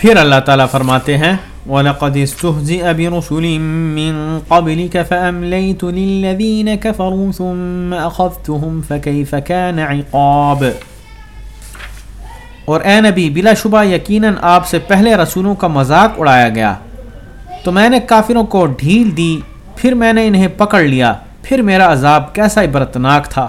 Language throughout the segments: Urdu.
پھر اللہ تعالیٰ فرماتے ہیں، وَلَقَدِ اسْتُهْزِئَ بِرُسُلٍ مِّن قَبْلِكَ فَأَمْلَيْتُ لِلَّذِينَ كَفَرُوا ثُمَّ أَخَذْتُهُمْ فَكَيْفَ كَانَ عِقَابِ۔ اور اے نبی، بلا شبہ یقیناً آپ سے پہلے رسولوں کا مذاق اڑایا گیا۔ تو میں نے کافروں کو ڈھیل دی، پھر میں نے انہیں پکڑ لیا، پھر میرا عذاب کیسا عبرتناک تھا۔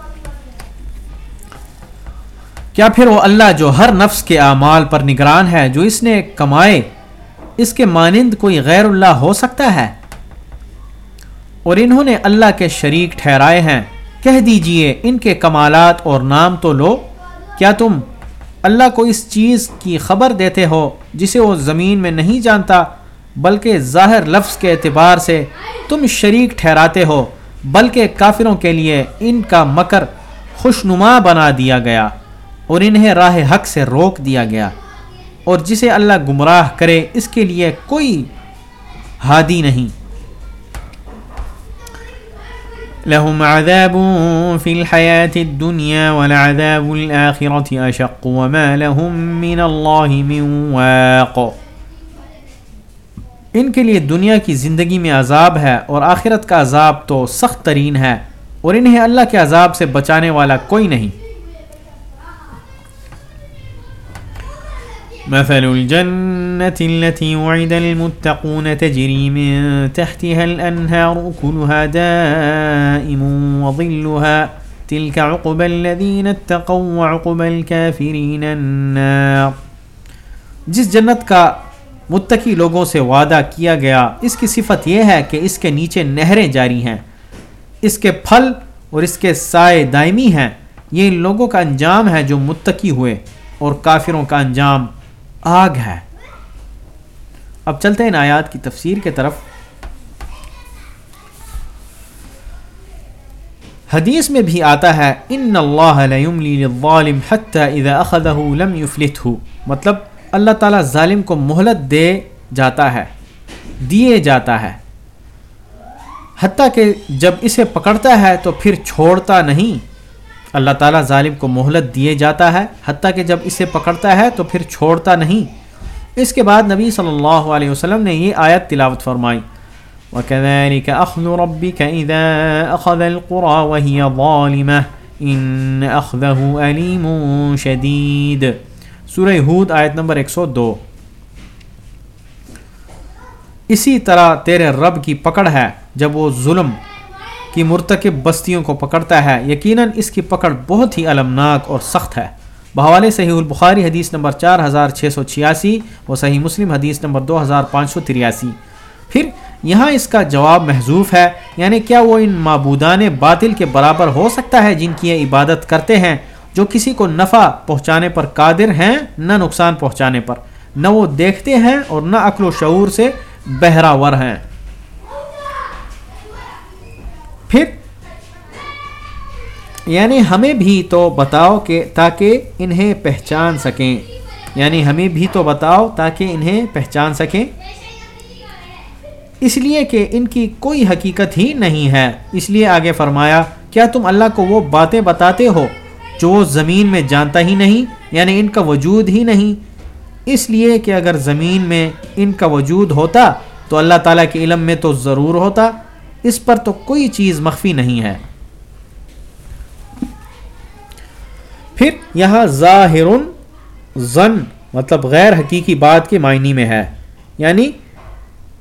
کیا پھر وہ اللہ جو ہر نفس کے اعمال پر نگران ہے، جو اس نے کمائے، اس کے مانند کوئی غیر اللہ ہو سکتا ہے؟ اور انہوں نے اللہ کے شریک ٹھہرائے ہیں۔ کہہ دیجیے، ان کے کمالات اور نام تو لو۔ کیا تم اللہ کو اس چیز کی خبر دیتے ہو جسے وہ زمین میں نہیں جانتا، بلکہ ظاہر لفظ کے اعتبار سے تم شریک ٹھہراتے ہو، بلکہ کافروں کے لیے ان کا مکر خوشنما بنا دیا گیا؟ اور انہیں راہ حق سے روک دیا گیا اور جسے اللہ گمراہ کرے، اس کے لیے کوئی ہادی نہیں۔ لهم عذاب في الحياة الدنيا والعذاب الآخرة أشق وما لهم من الله من واق۔ ان کے لیے دنیا کی زندگی میں عذاب ہے اور آخرت کا عذاب تو سخت ترین ہے اور انہیں اللہ کے عذاب سے بچانے والا کوئی نہیں۔ مثل الجنة التي وعد المتقون تجري من تحتها الأنهار، أكلها دائم وظلها. تلك عقب الذين اتقوا وعقب الكافرين النار. جس جنت کا متقی لوگوں سے وعدہ کیا گیا، اس کی صفت یہ ہے کہ اس کے نیچے نہریں جاری ہیں، اس کے پھل اور اس کے سائے دائمی ہیں۔ یہ ان لوگوں کا انجام ہے جو متقی ہوئے اور کافروں کا انجام آگ ہے۔ اب چلتے ہیں آیات کی تفسیر کے طرف۔ حدیث میں بھی آتا ہے، ان اللہ للظالم حتى اذا اخذه لم يفلته مطلب اللہ تعالیٰ ظالم کو مہلت دے جاتا ہے، دیے جاتا ہے۔ حتیٰ کہ جب اسے پکڑتا ہے تو پھر چھوڑتا نہیں۔ اللہ تعالیٰ ظالم کو مہلت دیے جاتا ہے، حتیٰ کہ جب اسے پکڑتا ہے تو پھر چھوڑتا نہیں۔ اس کے بعد نبی صلی اللہ علیہ وسلم نے یہ آیت تلاوت فرمائی۔ وَكَذَلِكَ أَخْذُ رَبِّكَ إِذَا أَخَذَ الْقُرَى وَهِيَ ظَالِمَةً إِنَّ أَخْذَهُ أَلِيمٌ شَدِيد۔ سورہ ہود آیت نمبر 102 اسی طرح تیرے رب کی پکڑ ہے، جب وہ ظلم کی مرتکب بستیوں کو پکڑتا ہے۔ یقیناً اس کی پکڑ بہت ہی المناک اور سخت ہے۔ بحوالے صحیح البخاری حدیث نمبر چار ہزار چھ سو چھیاسی و صحیح مسلم حدیث نمبر دو ہزار پانچ سو تریاسی۔ پھر یہاں اس کا جواب محضوف ہے۔ یعنی کیا وہ ان معبودان باطل کے برابر ہو سکتا ہے جن کی یہ عبادت کرتے ہیں، جو کسی کو نفع پہنچانے پر قادر ہیں، نہ نقصان پہنچانے پر۔ نہ وہ دیکھتے ہیں اور نہ عقل و شعور سے بہراور ہیں۔ پھر یعنی ہمیں بھی تو بتاؤ کہ تاکہ انہیں پہچان سکیں۔ یعنی ہمیں بھی تو بتاؤ تاکہ انہیں پہچان سکیں۔ اس لیے کہ ان کی کوئی حقیقت ہی نہیں ہے۔ اس لیے آگے فرمایا، کیا تم اللہ کو وہ باتیں بتاتے ہو جو وہ زمین میں جانتا ہی نہیں یعنی ان کا وجود ہی نہیں؟ اس لیے کہ اگر زمین میں ان کا وجود ہوتا تو اللہ تعالیٰ کے علم میں تو ضرور ہوتا۔ اس پر تو کوئی چیز مخفی نہیں ہے۔ پھر یہاں ظاہر زن مطلب غیر حقیقی بات کے معنی میں ہے۔ یعنی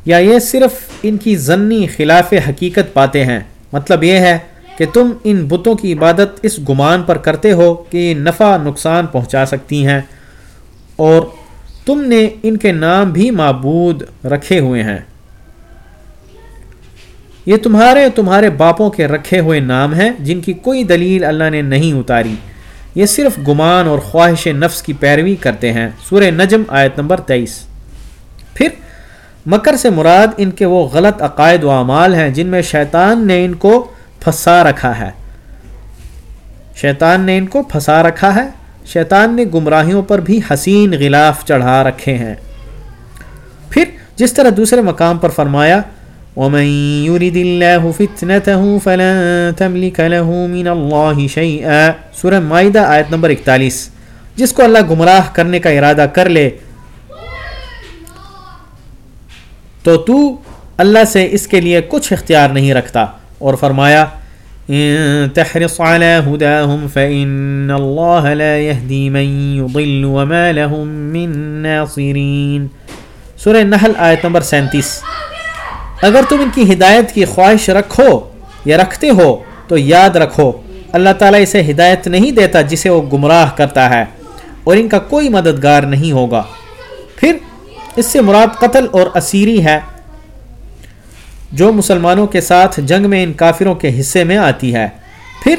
یا یہ صرف ان کی ضنی خلاف حقیقت پاتے ہیں۔ مطلب یہ ہے کہ تم ان بتوں کی عبادت اس گمان پر کرتے ہو کہ یہ نفع نقصان پہنچا سکتی ہیں اور تم نے ان کے نام بھی معبود رکھے ہوئے ہیں۔ یہ تمہارے تمہارے باپوں کے رکھے ہوئے نام ہیں جن کی کوئی دلیل اللہ نے نہیں اتاری۔ یہ صرف گمان اور خواہش نفس کی پیروی کرتے ہیں۔ سورہ نجم آیت نمبر تیئیس۔ پھر، مکر سے مراد ان کے وہ غلط عقائد و اعمال ہیں جن میں شیطان نے ان کو پھنسا رکھا ہے۔ شیطان نے ان کو پھنسا رکھا ہے۔ شیطان نے گمراہیوں پر بھی حسین غلاف چڑھا رکھے ہیں۔ پھر، جس طرح دوسرے مقام پر فرمایا ومن يرد الله فتنته فلن تملك له من الله شيئا. سورہ مائدہ آیت نمبر 41 جس کو اللہ گمراہ کرنے کا ارادہ کر لے، تو تو اللہ سے اس کے لیے کچھ اختیار نہیں رکھتا۔ اور فرمایا، ان تحرص على هداهم فإن الله لا يهدي من يضل وما لهم من ناصرين. سورہ نحل آیت نمبر سینتیس. اگر تم ان کی ہدایت کی خواہش رکھو یا رکھتے ہو، تو یاد رکھو، اللہ تعالیٰ اسے ہدایت نہیں دیتا جسے وہ گمراہ کرتا ہے، اور ان کا کوئی مددگار نہیں ہوگا۔ پھر اس سے مراد قتل اور اسیری ہے، جو مسلمانوں کے ساتھ جنگ میں ان کافروں کے حصے میں آتی ہے۔ پھر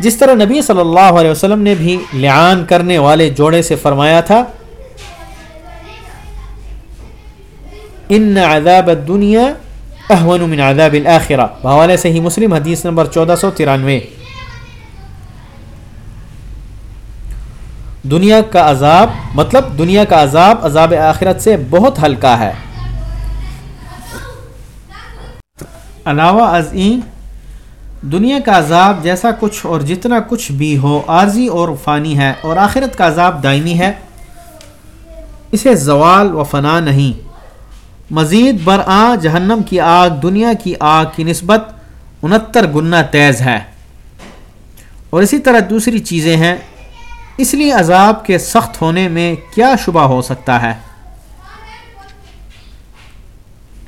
جس طرح نبی صلی اللہ علیہ وسلم نے بھی لعان کرنے والے جوڑے سے فرمایا تھا، ان عذاب الدنیا احون من عذاب الاخرہ بحوالے سے ہی مسلم حدیث نمبر چودہ سو ترانوے. دنیا کا عذاب مطلب دنیا کا عذاب عذاب آخرت سے بہت ہلکا ہے. علاوہ ازیں دنیا کا عذاب جیسا کچھ اور جتنا کچھ بھی ہو عارضی اور فانی ہے اور آخرت کا عذاب دائمی ہے، اسے زوال و فنا نہیں۔ مزید برآں جہنم کی آگ، دنیا کی آگ کی نسبت انہتر گنا تیز ہے۔ اور اسی طرح دوسری چیزیں ہیں۔ اس لیے عذاب کے سخت ہونے میں کیا شبہ ہو سکتا ہے؟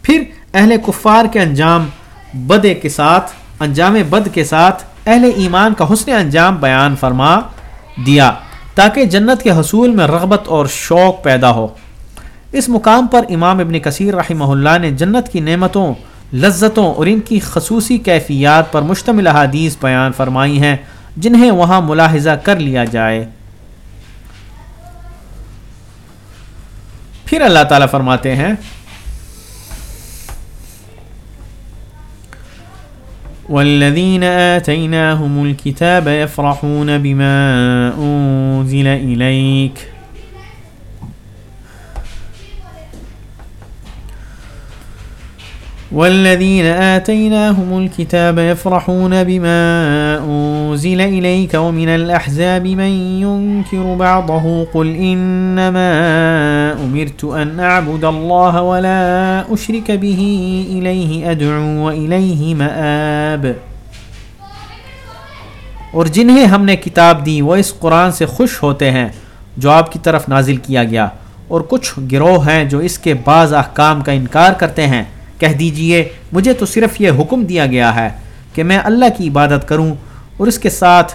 پھر اہل کفار کے انجام بدے کے ساتھ، انجام بد کے ساتھ اہل ایمان کا حسن انجام بیان فرما دیا تاکہ جنت کے حصول میں رغبت اور شوق پیدا ہو۔ اس مقام پر امام ابن کثیر رحمہ اللہ نے جنت کی نعمتوں، لذتوں اور ان کی خصوصی کیفیات پر مشتمل احادیث بیان فرمائی ہیں، جنہیں وہاں ملاحظہ کر لیا جائے۔ پھر اللہ تعالیٰ فرماتے ہیں، والذين آتيناهم الكتاب يفرحون بما أنزل إليك والذين آتيناهم الكتاب يفرحون بما أنزل إليك ومن الأحزاب من ينكر بعضه قل إنما أمرت أن أعبد الله ولا أشرك به إليه أدعو وإليه مآب اور جنہیں ہم نے کتاب دی وہ اس قرآن سے خوش ہوتے ہیں جو آپ کی طرف نازل کیا گیا اور کچھ گروہ ہیں جو اس کے بعض احکام کا انکار کرتے ہیں کہہ دیجیے، مجھے تو صرف یہ حکم دیا گیا ہے کہ میں اللہ کی عبادت کروں اور اس کے ساتھ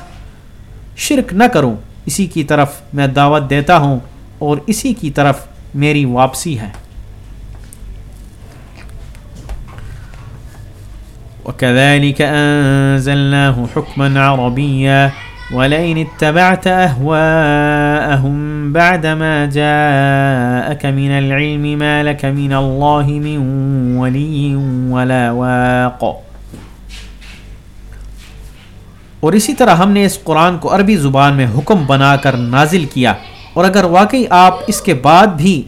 شرک نہ کروں۔ اسی کی طرف میں دعوت دیتا ہوں اور اسی کی طرف میری واپسی ہے۔ وَكَذَلِكَ أَنزَلْنَاهُ حُكْمًا عَرَبِيًّا ولئن اتبعت أهواءهم بعدما جاءك من العلم ما لك من الله من ولي ولا واق. اور اسی طرح ہم نے اس قرآن کو عربی زبان میں حکم بنا کر نازل کیا اور اگر واقعی آپ اس کے بعد بھی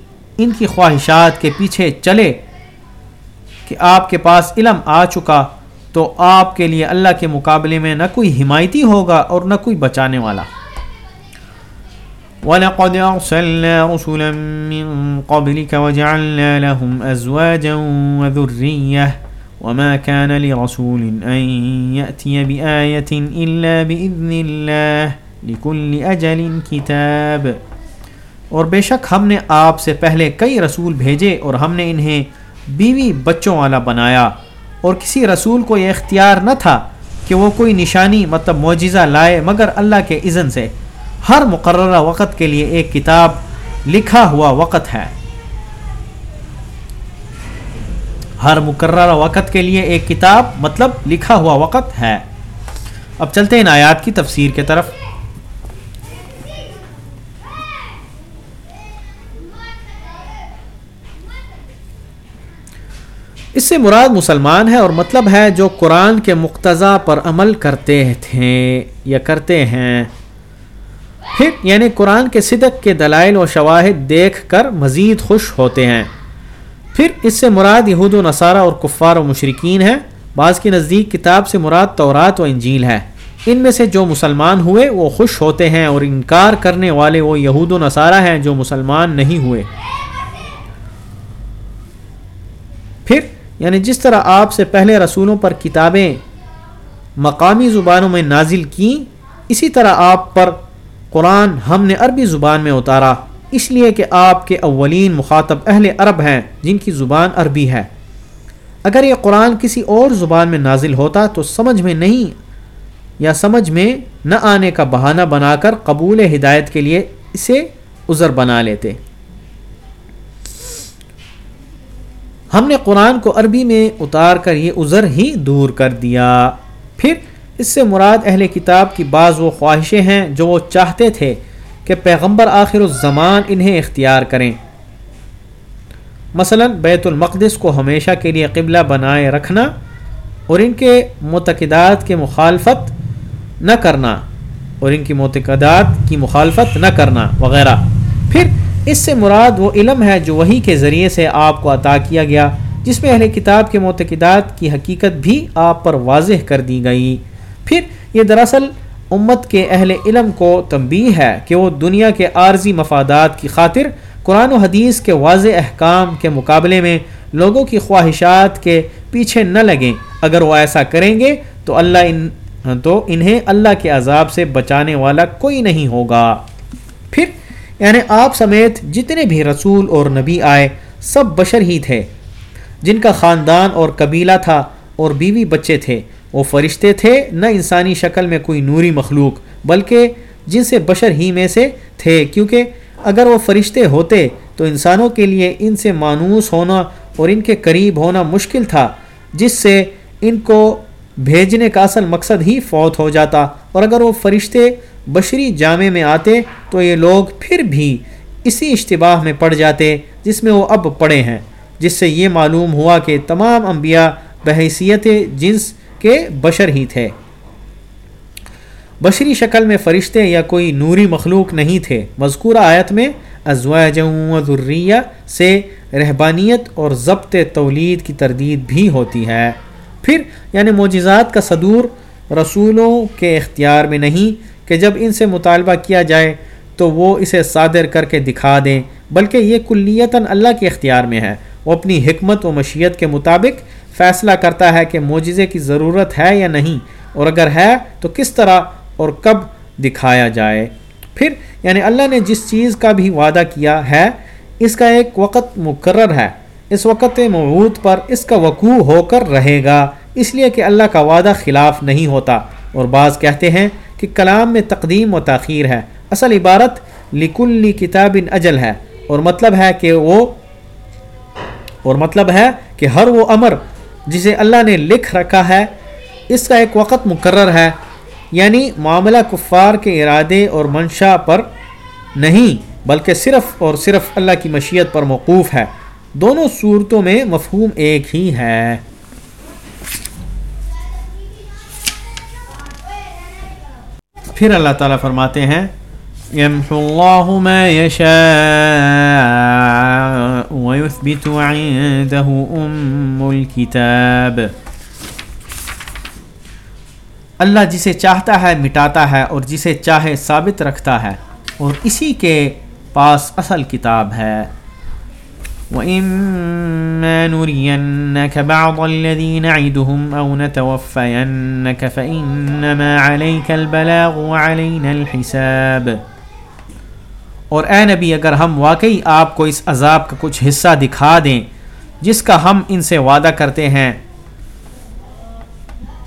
ان کی خواہشات کے پیچھے چلے کہ آپ کے پاس علم آ چکا تو آپ کے لیے اللہ کے مقابلے میں نہ کوئی حمایتی ہوگا اور نہ کوئی بچانے والا۔ وَلَقَدْ أَرْسَلْنَا رُسُلًا مِّن قَبْلِكَ وَجَعَلْنَا لَهُمْ أَزْوَاجًا وَذُرِّيَّةً وَمَا كَانَ لِرَسُولٍ أَن يَأْتِيَ بِآيَةٍ إِلَّا بِإِذْنِ اللَّهِ لِكُلِّ أَجَلٍ كِتَابٍ۔ اور بے شک ہم نے آپ سے پہلے کئی رسول بھیجے اور ہم نے انہیں بیوی بچوں والا بنایا۔ اور کسی رسول کو یہ اختیار نہ تھا کہ وہ کوئی نشانی مطلب معجزہ لائے، مگر اللہ کے اذن سے۔ ہر مقررہ وقت کے لیے ایک کتاب لکھا ہوا وقت ہے۔ ہر مقررہ وقت کے لیے ایک کتاب مطلب لکھا ہوا وقت ہے۔ اب چلتے ہیں آیات کی تفسیر کے طرف۔ اس سے مراد مسلمان ہے اور مطلب ہے جو قرآن کے مقتضا پر عمل کرتے تھے یا کرتے ہیں۔ پھر یعنی قرآن کے صدق کے دلائل و شواہد دیکھ کر مزید خوش ہوتے ہیں۔ پھر اس سے مراد یہود و نصارہ اور کفار و مشرقین ہے بعض کی نزدیک کتاب سے مراد تورات و انجیل ہے۔ ان میں سے جو مسلمان ہوئے وہ خوش ہوتے ہیں اور انکار کرنے والے وہ یہود و نصارہ ہیں جو مسلمان نہیں ہوئے۔ پھر یعنی جس طرح آپ سے پہلے رسولوں پر کتابیں مقامی زبانوں میں نازل کیں، اسی طرح آپ پر قرآن ہم نے عربی زبان میں اتارا۔ اس لیے کہ آپ کے اولین مخاطب اہل عرب ہیں، جن کی زبان عربی ہے۔ اگر یہ قرآن کسی اور زبان میں نازل ہوتا تو سمجھ میں نہیں یا سمجھ میں نہ آنے کا بہانہ بنا کر قبول ہدایت کے لیے اسے عذر بنا لیتے۔ ہم نے قرآن کو عربی میں اتار کر یہ عذر ہی دور کر دیا۔ پھر اس سے مراد اہل کتاب کی بعض وہ خواہشیں ہیں جو وہ چاہتے تھے کہ پیغمبر آخر الزمان انہیں اختیار کریں۔ مثلا بیت المقدس کو ہمیشہ کے لیے قبلہ بنائے رکھنا اور ان کے معتقدات کے مخالفت نہ کرنا اور ان کی معتقدات کی مخالفت نہ کرنا وغیرہ۔ پھر اس سے مراد وہ علم ہے جو وہی کے ذریعے سے آپ کو عطا کیا گیا، جس میں اہل کتاب کے معتقدات کی حقیقت بھی آپ پر واضح کر دی گئی۔ پھر یہ دراصل امت کے اہل علم کو تنبیہ ہے کہ وہ دنیا کے عارضی مفادات کی خاطر قرآن و حدیث کے واضح احکام کے مقابلے میں لوگوں کی خواہشات کے پیچھے نہ لگیں۔ اگر وہ ایسا کریں گے تو اللہ ان تو انہیں اللہ کے عذاب سے بچانے والا کوئی نہیں ہوگا۔ پھر یعنی آپ سمیت جتنے بھی رسول اور نبی آئے، سب بشر ہی تھے۔ جن کا خاندان اور قبیلہ تھا اور بیوی بچے تھے، وہ فرشتے تھے، نہ انسانی شکل میں کوئی نوری مخلوق، بلکہ جن سے بشر ہی میں سے تھے۔ کیونکہ اگر وہ فرشتے ہوتے، تو انسانوں کے لیے ان سے مانوس ہونا اور ان کے قریب ہونا مشکل تھا، جس سے ان کو بھیجنے کا اصل مقصد ہی فوت ہو جاتا۔ اور اگر وہ فرشتے بشری جامع میں آتے تو یہ لوگ پھر بھی اسی اشتباہ میں پڑ جاتے جس میں وہ اب پڑے ہیں، جس سے یہ معلوم ہوا کہ تمام انبیاء بحیثیت جنس کے بشر ہی تھے۔ بشری شکل میں فرشتے یا کوئی نوری مخلوق نہیں تھے۔ مذکورہ آیت میں ازواج و ذریہ سے رہبانیت اور ضبط تولید کی تردید بھی ہوتی ہے۔ پھر یعنی معجزات کا صدور رسولوں کے اختیار میں نہیں کہ جب ان سے مطالبہ کیا جائے تو وہ اسے صادر کر کے دکھا دیں، بلکہ یہ کلیتاً اللہ کے اختیار میں ہے۔ وہ اپنی حکمت و مشیت کے مطابق فیصلہ کرتا ہے کہ معجزے کی ضرورت ہے یا نہیں، اور اگر ہے تو کس طرح اور کب دکھایا جائے۔ پھر یعنی اللہ نے جس چیز کا بھی وعدہ کیا ہے، اس کا ایک وقت مقرر ہے۔ اس وقت موعود پر اس کا وقوع ہو کر رہے گا، اس لیے کہ اللہ کا وعدہ خلاف نہیں ہوتا۔ اور بعض کہتے ہیں کہ کلام میں تقدیم و تاخیر ہے۔ اصل عبارت لکلی کتاب اجل ہے اور مطلب ہے کہ وہ اور مطلب ہے کہ ہر وہ امر جسے اللہ نے لکھ رکھا ہے، اس کا ایک وقت مقرر ہے۔ یعنی معاملہ کفار کے ارادے اور منشا پر نہیں، بلکہ صرف اور صرف اللہ کی مشیت پر موقوف ہے۔ دونوں صورتوں میں مفہوم ایک ہی ہے۔ پھر اللہ تعالیٰ فرماتے ہیں يمحو الله ما يشاء ويثبت عنده أم الكتاب۔ اللہ جسے چاہتا ہے، مٹاتا ہے اور جسے چاہے ثابت رکھتا ہے۔ اور اسی کے پاس اصل کتاب ہے۔ وَإِمَّا نُرِيَنَّكَ بَعْضَ الَّذِي نَعِدُهُمْ أَوْ نَتَوَفَّيَنَّكَ فَإِنَّمَا عَلَيْكَ الْبَلَاغُ وَعَلَيْنَا الْحِسَابِ۔ اور اے نبی، اگر ہم واقعی آپ کو اس عذاب کا کچھ حصہ دکھا دیں، جس کا ہم ان سے وعدہ کرتے ہیں،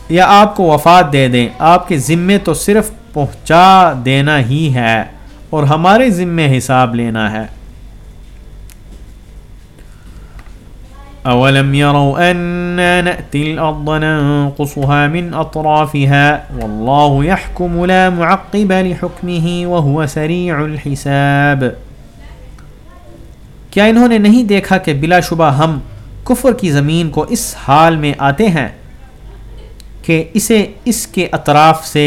یا آپ کو وفات دے دیں، آپ کے ذمے تو صرف پہنچا دینا ہی ہے، اور ہمارے ذمے حساب لینا ہے۔ اولم يروا أنا نأتي الأرض ننقصها من أطرافها والله يحكم لا معقب لحكمه وهو سريع الحساب۔ کیا انہوں نے نہیں دیکھا کہ بلا شبہ ہم کفر کی زمین کو اس حال میں آتے ہیں کہ اسے اس کے اطراف سے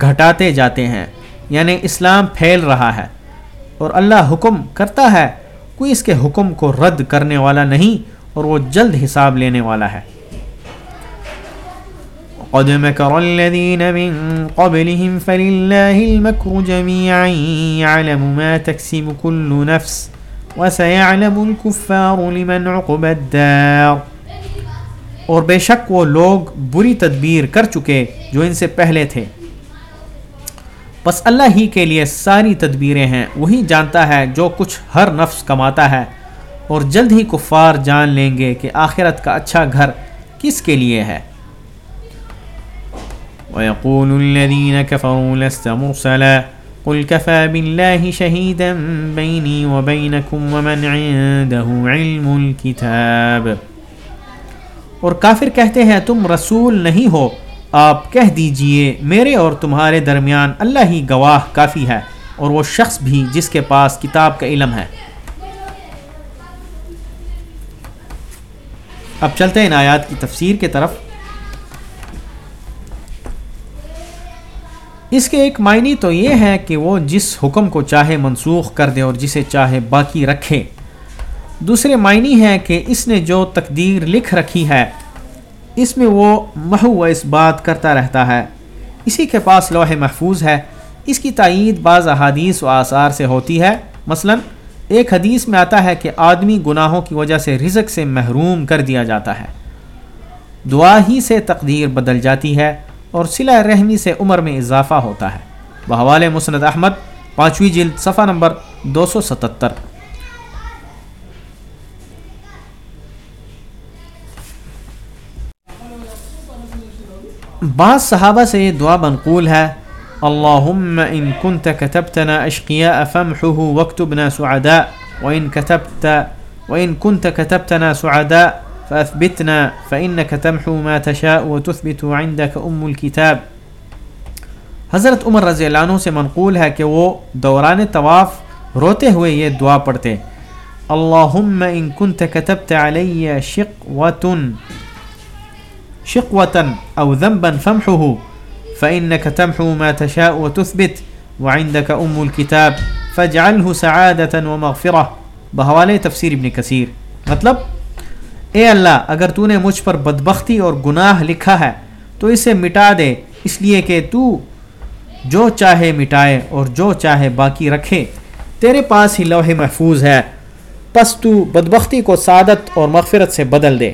گھٹاتے جاتے ہیں یعنی اسلام پھیل رہا ہے اور اللہ حکم کرتا ہے، کوئی اس کے حکم کو رد کرنے والا نہیں اور وہ جلد حساب لینے والا ہے۔ قد مكر الذين من قبلهم فلله المكر جميعا يعلم ما تكسب كل نفس وسيعلم الكفار لمن عقب الدار۔ اور بے شک وہ لوگ بری تدبیر کر چکے جو ان سے پہلے تھے۔ بس اللہ ہی کے لیے ساری تدبیریں ہیں، وہی جانتا ہے جو کچھ ہر نفس کماتا ہے۔ اور جلد ہی کفار جان لیں گے کہ آخرت کا اچھا گھر کس کے لیے ہے۔ وَيَقُولُ الَّذِينَ كَفَرُوا لَسْتَ مُرْسَلًا قُلْ كَفَى بِاللَّهِ شَهِيدًا بَيْنِي وَبَيْنَكُمْ وَمَنْ عِندَهُ عِلْمُ الْكِتَابِ۔ اور کافر کہتے ہیں، تم رسول نہیں ہو۔ آپ کہہ دیجیے، میرے اور تمہارے درمیان اللہ ہی گواہ کافی ہے اور وہ شخص بھی جس کے پاس کتاب کا علم ہے۔ اب چلتے ہیں ان آیات کی تفسیر کے طرف۔ اس کے ایک معنی تو یہ ہے کہ وہ جس حکم کو چاہے منسوخ کر دے اور جسے چاہے باقی رکھے۔ دوسرے معنی ہے کہ اس نے جو تقدیر لکھ رکھی ہے، اس میں وہ محو و اس بات کرتا رہتا ہے۔ اسی کے پاس لوح محفوظ ہے۔ اس کی تائید بعض احادیث و آثار سے ہوتی ہے۔ مثلا ایک حدیث میں آتا ہے کہ آدمی گناہوں کی وجہ سے رزق سے محروم کر دیا جاتا ہے۔ دعا ہی سے تقدیر بدل جاتی ہے اور صلہ رحمی سے عمر میں اضافہ ہوتا ہے۔ بحوال مسند احمد، پانچویں جلد، صفحہ نمبر دو سو ستتر۔ بعض صحابہ سے یہ دعا منقول ہے اللهم إن كنت كتبتنا أشقياء فامحه واكتبنا سعداء، وإن كتبت وإن كنت كتبتنا سعداء فأثبتنا، فإنك تمحو ما تشاء وتثبت عندك أم الكتاب. حضرت عمر رضی اللہ عنہ سے منقول ہے کہ وہ دوران طواف روتے ہوئے یہ دعا پڑھتے، اللهم إن كنت كتبت علي شقوة شقوة أو ذنبا فامحه. فإنك تمحو ما تشاء وتثبت، وعندك أم الكتاب فاجعله سعادة ومغفرة. بحوالے تفسیر ابن کثیر. مطلب اے اللہ، اگر تو نے مجھ پر بدبختی اور گناہ لکھا ہے، تو اسے مٹا دے، اس لیے کہ تو جو چاہے مٹائے اور جو چاہے باقی رکھے۔ تیرے پاس ہی لوح محفوظ ہے، پس تو بدبختی کو سعادت اور مغفرت سے بدل دے۔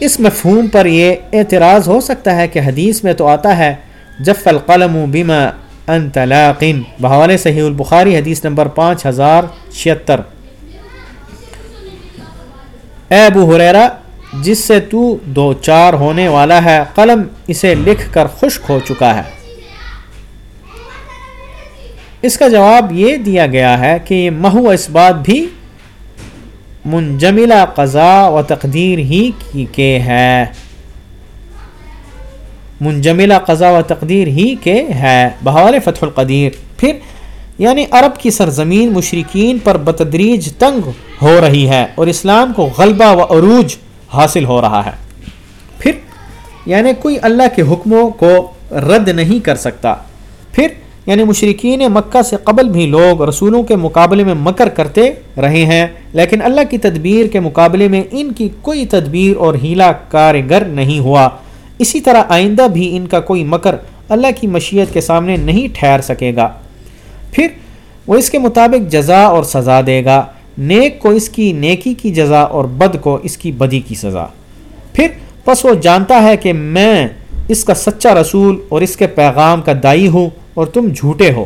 اس مفہوم پر یہ اعتراض ہو سکتا ہے کہ حدیث میں تو آتا ہے، جف القلم بما ان طلاقن بحوال صحیح البخاری حدیث نمبر پانچ ہزار چھہتر۔ اے ابو حریرا جس سے تو دو چار ہونے والا ہے، قلم اسے لکھ کر خشک ہو چکا ہے۔ اس کا جواب یہ دیا گیا ہے کہ یہ محو اس بات بھی منجملہ قضاء و تقدیر ہی کے ہے۔ منجملہ قضاء و تقدیر ہی کے ہے۔ بحال فتح القدیر۔ پھر یعنی عرب کی سرزمین مشرقین پر بتدریج تنگ ہو رہی ہے اور اسلام کو غلبہ و عروج حاصل ہو رہا ہے۔ پھر یعنی کوئی اللہ کے حکموں کو رد نہیں کر سکتا۔ پھر یعنی مشرقین مکہ سے قبل بھی لوگ رسولوں کے مقابلے میں مکر کرتے رہے ہیں، لیکن اللہ کی تدبیر کے مقابلے میں ان کی کوئی تدبیر اور ہیلا کارگر نہیں ہوا۔ اسی طرح آئندہ بھی ان کا کوئی مکر اللہ کی مشیت کے سامنے نہیں ٹھہر سکے گا۔ پھر وہ اس کے مطابق جزا اور سزا دے گا۔ نیک کو اس کی نیکی کی جزا اور بد کو اس کی بدی کی سزا۔ پھر پس وہ جانتا ہے کہ میں اس کا سچا رسول اور اس کے پیغام کا دائی ہوں۔ اور تم جھوٹے ہو۔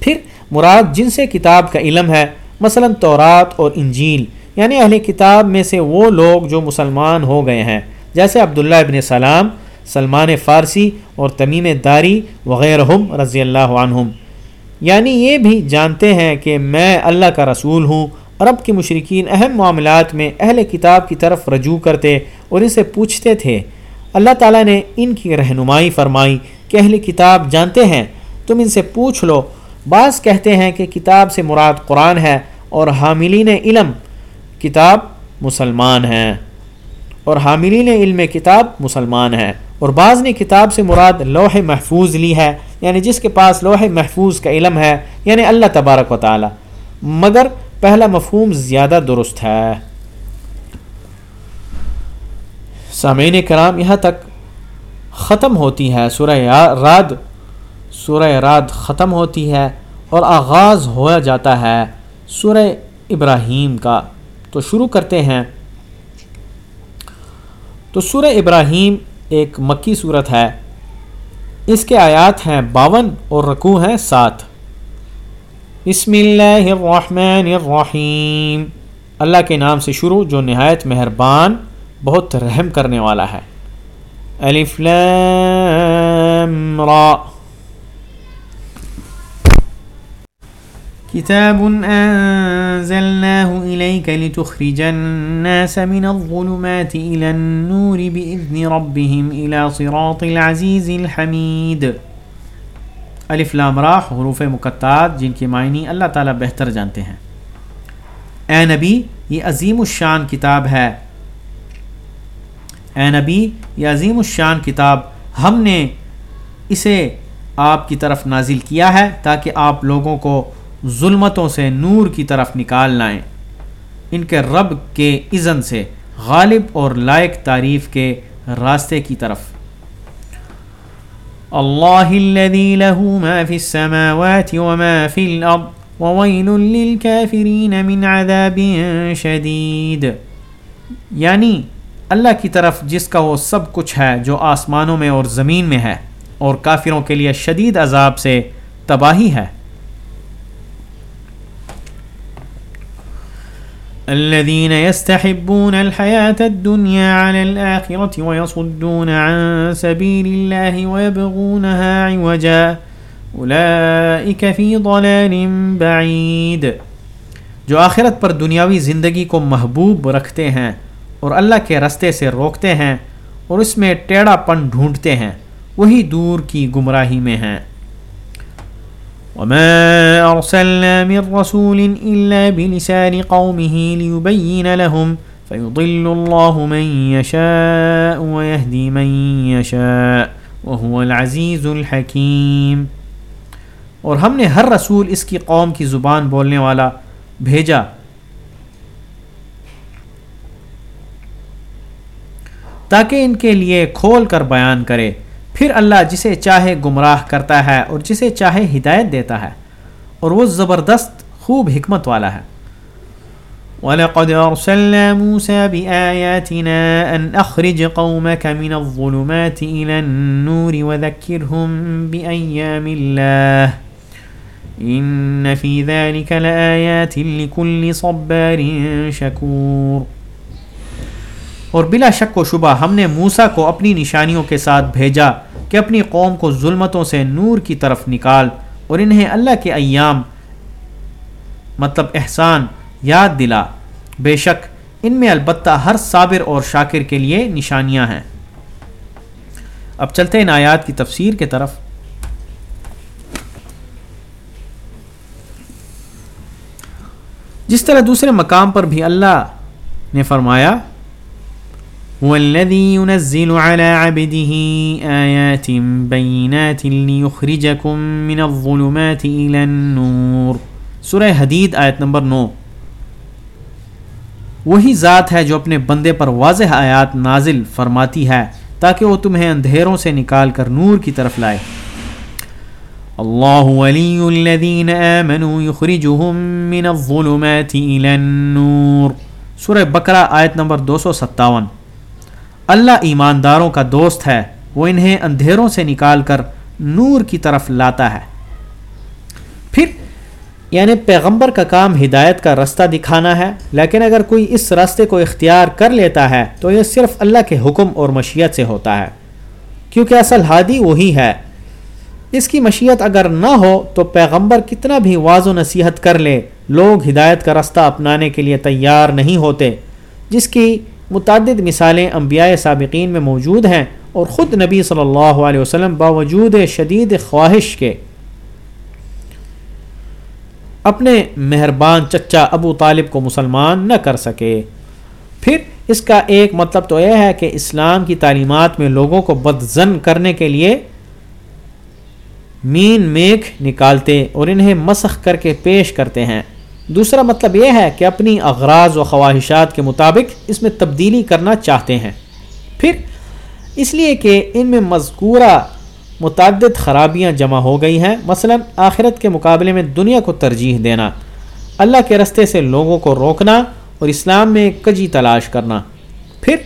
پھر مراد جن سے کتاب کا علم ہے، مثلا تورات اور انجیل یعنی اہل کتاب میں سے وہ لوگ جو مسلمان ہو گئے ہیں، جیسے عبداللہ ابن سلام، سلمان فارسی اور تمیم داری وغیرہ رضی اللہ عنہم۔ یعنی یہ بھی جانتے ہیں کہ میں اللہ کا رسول ہوں عرب کے مشرقین اہم معاملات میں اہل کتاب کی طرف رجوع کرتے اور ان سے پوچھتے تھے۔ اللہ تعالیٰ نے ان کی رہنمائی فرمائی۔ کہ اہل کتاب جانتے ہیں، تم ان سے پوچھ لو۔ بعض کہتے ہیں کہ کتاب سے مراد قرآن ہے اور حاملین علم کتاب مسلمان ہیں۔ اور حاملین علم کتاب مسلمان ہیں۔ اور بعض نے کتاب سے مراد لوح محفوظ لی ہے یعنی جس کے پاس لوح محفوظ کا علم ہے یعنی اللہ تبارک و تعالی۔ مگر پہلا مفہوم زیادہ درست ہے۔ سامعین کرام، یہاں تک ختم ہوتی ہے، سورہ راد سورہ راد ختم ہوتی ہے اور آغاز ہوا جاتا ہے سورہ ابراہیم کا۔ تو شروع کرتے ہیں۔ تو سورہ ابراہیم ایک مکی صورت ہے۔ اس کے آیات ہیں باون اور رکوع ہیں سات۔ بسم اللہ الرحمن الرحیم۔ اللہ کے نام سے شروع، جو نہایت مہربان، بہت رحم کرنے والا ہے۔ الف لام را. كتاب أنزلناه إليك لتخرج الناس من الظلمات إلى النور بإذن ربهم إلى صراط العزيز الحميد. الف لام را، حروف مقطعات، جن کے معنی اللہ تعالیٰ بہتر جانتے ہیں۔ اے نبی، یہ عظیم الشان کتاب ہے۔ اے نبی، یہ عظیم الشان کتاب ہم نے اسے آپ کی طرف نازل کیا ہے تاکہ آپ لوگوں کو ظلمتوں سے نور کی طرف نکال لائیں۔ ان کے رب کے اذن سے، غالب اور لائق تعریف کے راستے کی طرف۔ اللہ الذي له ما في السماوات وما في الأرض وويل للكافرين من عذاب شدید۔ یعنی اللہ کی طرف جس کا وہ سب کچھ ہے جو آسمانوں میں اور زمین میں ہے، اور کافروں کے لیے شدید عذاب سے تباہی ہے۔ الذين يستحبون الحياة الدنيا على الآخرة ويصدون عن سبيل الله ويبغونها عوجا، أولئك في ضلال بعيد۔ جو آخرت پر دنیاوی زندگی کو محبوب رکھتے ہیں اور اللہ کے رستے سے روکتے ہیں اور اس میں ٹیڑھا پن ڈھونڈتے ہیں، وہی دور کی گمراہی میں ہیں۔ وما أرسلنا من رسول إلا بلسان قومه ليبين لهم فيضل الله من يشاء ويهدي من يشاء وهو العزيز الحكيم۔ اور ہم نے ہر رسول اس کی قوم کی زبان بولنے والا بھیجا۔ تاکہ ان کے لیے کھول کر بیان کرے۔ پھر اللہ جسے چاہے گمراہ کرتا ہے اور جسے چاہے ہدایت دیتا ہے، اور وہ زبردست خوب حکمت والا ہے۔ وَلَقَدْ أَرْسَلْنَا مُوسَى بِآيَاتِنَا أَنْ أَخْرِجْ قَوْمَكَ مِنَ الظُّلُمَاتِ إِلَى النُّورِ وَذَكِّرْهُمْ بِأَيَّامِ اللَّهِ إِنَّ فِي ذَلِكَ لَآيَاتٍ لِكُلِّ صَبَّارٍ شَكُورٍ اور بلا شک و شبہ ہم نے موسا کو اپنی نشانیوں کے ساتھ بھیجا کہ اپنی قوم کو ظلمتوں سے نور کی طرف نکال اور انہیں اللہ کے ایام مطلب احسان، یاد دلا۔ بے شک ان میں البتہ ہر صابر اور شاکر کے لیے نشانیاں ہیں۔ اب چلتے ان آیات کی تفسیر کے طرف۔ جس طرح دوسرے مقام پر بھی اللہ نے فرمایا والذي ينزل على عبده آيات بينات ليخرجكم من الظلمات إلى النور. سورہ حدید آیت نمبر نو. وہی ذات ہے جو اپنے بندے پر واضح آیات نازل فرماتی ہے تاکہ وہ تمہیں اندھیروں سے نکال کر نور کی طرف لائے. اللہ ولی الذین آمنوا يخرجهم من الظلمات الى النور. سورہ بقرہ آیت نمبر دو سو ستاون. اللہ ایمانداروں کا دوست ہے، وہ انہیں اندھیروں سے نکال کر نور کی طرف لاتا ہے۔ پھر یعنی پیغمبر کا کام ہدایت کا رستہ دکھانا ہے، لیکن اگر کوئی اس راستے کو اختیار کر لیتا ہے، تو یہ صرف اللہ کے حکم اور مشیت سے ہوتا ہے۔ کیونکہ اصل ہادی وہی ہے۔ اس کی مشیت اگر نہ ہو، تو پیغمبر کتنا بھی واض و نصیحت کر لے، لوگ ہدایت کا رستہ اپنانے کے لیے تیار نہیں ہوتے، جس کی متعدد مثالیں انبیاء سابقین میں موجود ہیں اور خود نبی صلی اللہ علیہ وسلم باوجود شدید خواہش کے اپنے مہربان چچا ابو طالب کو مسلمان نہ کر سکے۔ پھر اس کا ایک مطلب تو یہ ہے کہ اسلام کی تعلیمات میں لوگوں کو بدزن کرنے کے لیے مین میک نکالتے اور انہیں مسخ کر کے پیش کرتے ہیں۔ دوسرا مطلب یہ ہے کہ اپنی اغراض و خواہشات کے مطابق اس میں تبدیلی کرنا چاہتے ہیں۔ پھر اس لیے کہ ان میں مذکورہ متعدد خرابیاں جمع ہو گئی ہیں، مثلا آخرت کے مقابلے میں دنیا کو ترجیح دینا، اللہ کے رستے سے لوگوں کو روکنا اور اسلام میں کجی تلاش کرنا۔ پھر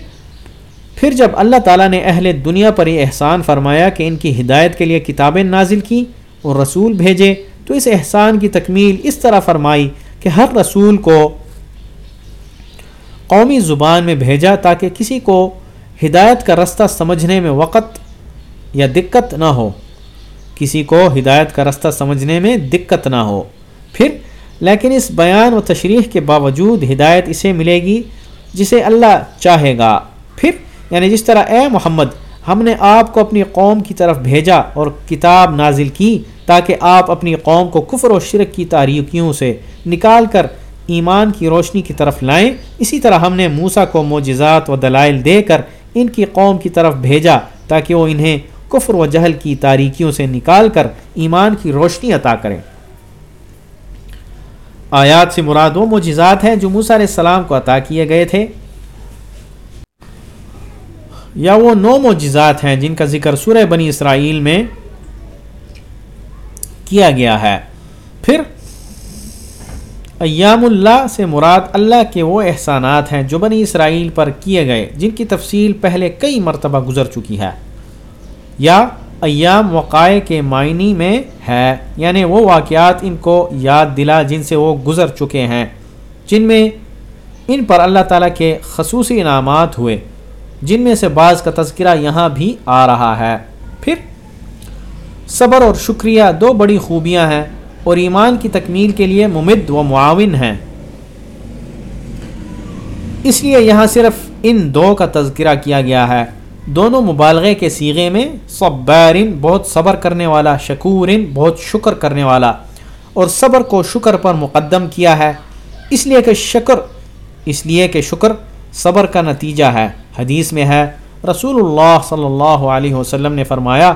پھر جب اللہ تعالیٰ نے اہل دنیا پر یہ احسان فرمایا کہ ان کی ہدایت کے لیے کتابیں نازل کی اور رسول بھیجے، تو اس احسان کی تکمیل اس طرح فرمائی کہ ہر رسول کو قومی زبان میں بھیجا تاکہ کسی کو ہدایت کا رستہ سمجھنے میں وقت یا دقت نہ ہو۔ کسی کو ہدایت کا رستہ سمجھنے میں دقت نہ ہو۔ پھر، لیکن اس بیان و تشریح کے باوجود ہدایت اسے ملے گی جسے اللہ چاہے گا۔ پھر یعنی جس طرح اے محمد، ہم نے آپ کو اپنی قوم کی طرف بھیجا اور کتاب نازل کی تاکہ آپ اپنی قوم کو کفر و شرک کی تاریکیوں سے نکال کر ایمان کی روشنی کی طرف لائیں۔ اسی طرح ہم نے موسا کو معجزات و دلائل دے کر ان کی قوم کی طرف بھیجا تاکہ وہ انہیں کفر و جہل کی تاریکیوں سے نکال کر ایمان کی روشنی عطا کریں۔ آیات سے مراد وہ معجزات ہیں جو موسیٰ علیہ السلام کو عطا کیے گئے تھے۔ یا وہ نو معجزات ہیں جن کا ذکر سورہ بنی اسرائیل میں کیا گیا ہے۔ پھر ایام اللہ سے مراد اللہ کے وہ احسانات ہیں جو بنی اسرائیل پر کیے گئے، جن کی تفصیل پہلے کئی مرتبہ گزر چکی ہے۔ یا ایام وقائع کے معنی میں ہے یعنی وہ واقعات ان کو یاد دلا جن سے وہ گزر چکے ہیں، جن میں ان پر اللہ تعالیٰ کے خصوصی انعامات ہوئے، جن میں سے بعض کا تذکرہ یہاں بھی آ رہا ہے۔ پھر صبر اور شکریہ دو بڑی خوبیاں ہیں اور ایمان کی تکمیل کے لیے ممد و معاون ہیں۔ اس لیے یہاں صرف ان دو کا تذکرہ کیا گیا ہے۔ دونوں مبالغے کے سیغے میں صبرن بہت صبر کرنے والا، شکورن بہت شکر کرنے والا اور صبر کو شکر پر مقدم کیا ہے۔ اس لیے کہ شکر، اس لیے کہ شکر صبر کا نتیجہ ہے۔ حدیث میں ہے، رسول اللہ صلی اللہ علیہ وسلم نے فرمایا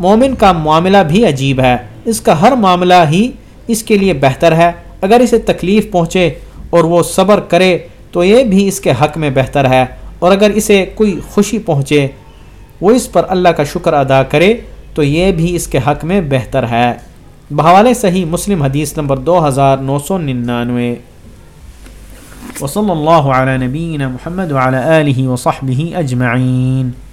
مومن کا معاملہ بھی عجیب ہے۔ اس کا ہر معاملہ ہی اس کے لیے بہتر ہے۔ اگر اسے تکلیف پہنچے اور وہ صبر کرے تو یہ بھی اس کے حق میں بہتر ہے۔ اور اگر اسے کوئی خوشی پہنچے، وہ اس پر اللہ کا شکر ادا کرے تو یہ بھی اس کے حق میں بہتر ہے۔ بحوالے صحیح مسلم حدیث نمبر دو ہزار نو سو ننانوے۔ وصلی اللہ علیہ نبین محمد وعلی آلہ وصحبہ اجمعین۔